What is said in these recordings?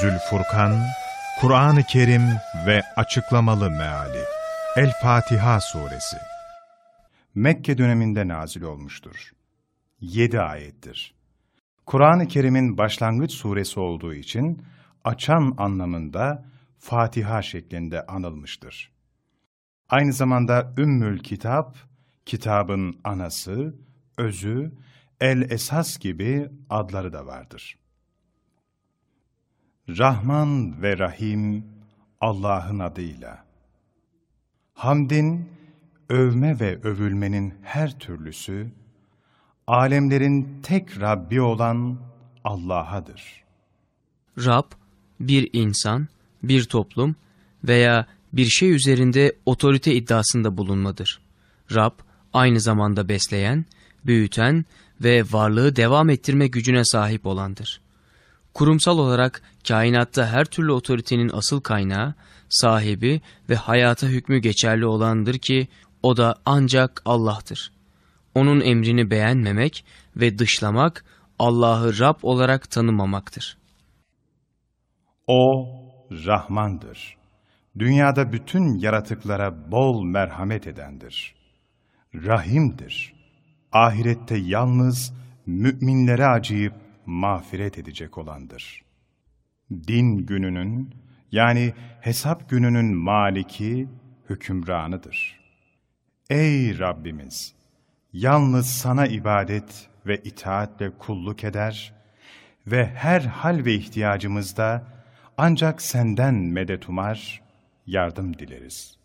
Kenzül Furkan, Kur'an-ı Kerim ve Açıklamalı Meali El-Fatiha Suresi Mekke döneminde nazil olmuştur. 7 ayettir. Kur'an-ı Kerim'in başlangıç suresi olduğu için açan anlamında Fatiha şeklinde anılmıştır. Aynı zamanda Ümmül Kitap, kitabın anası, özü, el-esas gibi adları da vardır. Rahman ve Rahim Allah'ın adıyla. Hamdin, övme ve övülmenin her türlüsü, alemlerin tek Rabbi olan Allah'adır. Rab, bir insan, bir toplum veya bir şey üzerinde otorite iddiasında bulunmadır. Rab, aynı zamanda besleyen, büyüten ve varlığı devam ettirme gücüne sahip olandır. Kurumsal olarak kainatta her türlü otoritenin asıl kaynağı, sahibi ve hayata hükmü geçerli olandır ki o da ancak Allah'tır. Onun emrini beğenmemek ve dışlamak Allah'ı Rab olarak tanımamaktır. O Rahmandır. Dünyada bütün yaratıklara bol merhamet edendir. Rahimdir. Ahirette yalnız müminlere acıyıp mağfiret edecek olandır. Din gününün yani hesap gününün maliki hükümranıdır. Ey Rabbimiz! Yalnız sana ibadet ve itaatle kulluk eder ve her hal ve ihtiyacımızda ancak senden medet umar, yardım dileriz.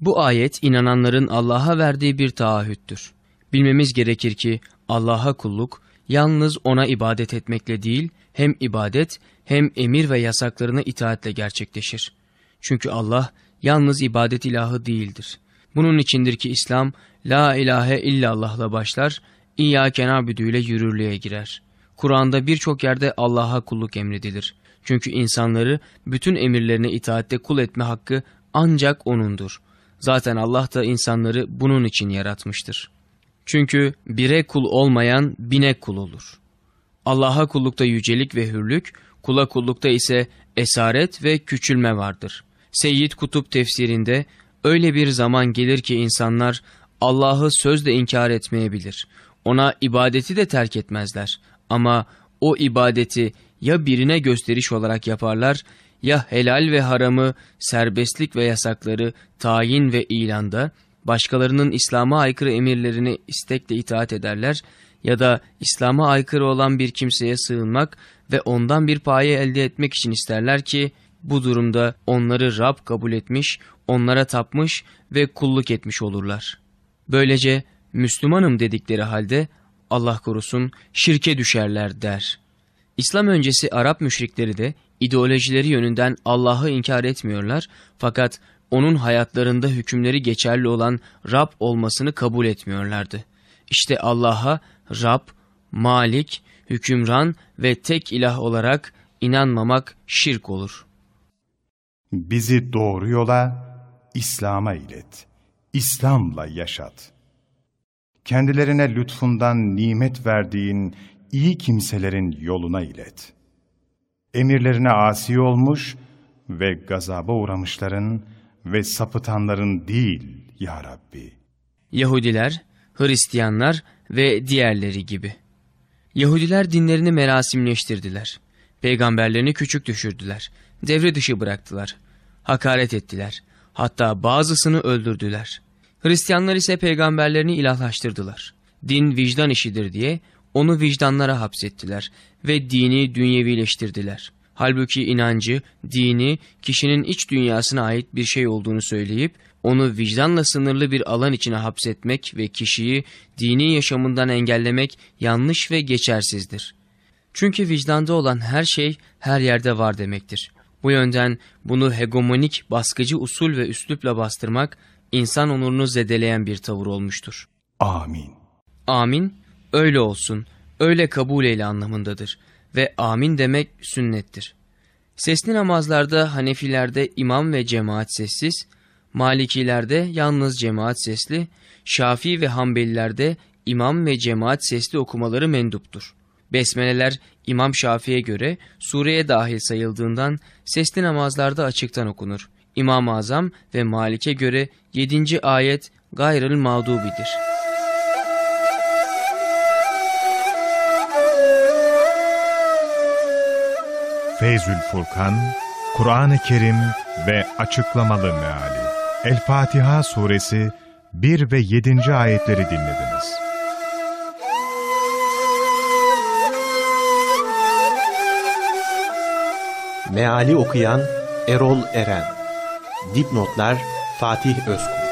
Bu ayet inananların Allah'a verdiği bir taahhüttür. Bilmemiz gerekir ki Allah'a kulluk yalnız ona ibadet etmekle değil, hem ibadet hem emir ve yasaklarına itaatle gerçekleşir. Çünkü Allah yalnız ibadet ilahı değildir. Bunun içindir ki İslam, La ilahe illallah'la başlar, İyyâke nâbüdü ile yürürlüğe girer. Kur'an'da birçok yerde Allah'a kulluk emredilir. Çünkü insanları bütün emirlerine itaatte kul etme hakkı ancak O'nundur. Zaten Allah da insanları bunun için yaratmıştır. Çünkü bire kul olmayan bine kul olur. Allah'a kullukta yücelik ve hürlük, kula kullukta ise esaret ve küçülme vardır. Seyyid Kutup tefsirinde öyle bir zaman gelir ki insanlar Allah'ı sözle inkar etmeyebilir. Ona ibadeti de terk etmezler. Ama o ibadeti ya birine gösteriş olarak yaparlar ya helal ve haramı, serbestlik ve yasakları tayin ve ilanda, başkalarının İslam'a aykırı emirlerini istekle itaat ederler ya da İslam'a aykırı olan bir kimseye sığınmak ve ondan bir paye elde etmek için isterler ki bu durumda onları Rab kabul etmiş, onlara tapmış ve kulluk etmiş olurlar. Böylece Müslümanım dedikleri halde Allah korusun şirke düşerler der. İslam öncesi Arap müşrikleri de ideolojileri yönünden Allah'ı inkar etmiyorlar fakat onun hayatlarında hükümleri geçerli olan Rab olmasını kabul etmiyorlardı. İşte Allah'a Rab, Malik, hükümran ve tek ilah olarak inanmamak şirk olur. Bizi doğru yola, İslam'a ilet, İslam'la yaşat. Kendilerine lütfundan nimet verdiğin iyi kimselerin yoluna ilet. Emirlerine asi olmuş ve gazaba uğramışların ve sapıtanların değil ya Rabbi. Yahudiler, Hristiyanlar ve diğerleri gibi. Yahudiler dinlerini merasimleştirdiler. Peygamberlerini küçük düşürdüler. Devre dışı bıraktılar. Hakaret ettiler. Hatta bazısını öldürdüler. Hristiyanlar ise peygamberlerini ilahlaştırdılar. Din vicdan işidir diye onu vicdanlara hapsettiler ve dini dünyevileştirdiler. Halbuki inancı, dini, kişinin iç dünyasına ait bir şey olduğunu söyleyip, onu vicdanla sınırlı bir alan içine hapsetmek ve kişiyi dini yaşamından engellemek yanlış ve geçersizdir. Çünkü vicdanda olan her şey her yerde var demektir. Bu yönden bunu hegemonik, baskıcı usul ve üslupla bastırmak, insan onurunu zedeleyen bir tavır olmuştur. Amin. Amin, öyle olsun, öyle kabul eyle anlamındadır ve amin demek sünnettir. Sesli namazlarda Hanefilerde imam ve cemaat sessiz, Malikilerde yalnız cemaat sesli, Şafii ve Hanbelilerde imam ve cemaat sesli okumaları menduptur. Besmeleler İmam Şafii'ye göre sureye dahil sayıldığından sesli namazlarda açıktan okunur. İmam-ı Azam ve Malik'e göre 7. ayet gayrıl mağdubidir. Feyzül Furkan, Kur'an-ı Kerim ve Açıklamalı Meali El Fatiha Suresi 1 ve 7. ayetleri dinlediniz. Meali okuyan Erol Eren Dipnotlar Fatih Özkul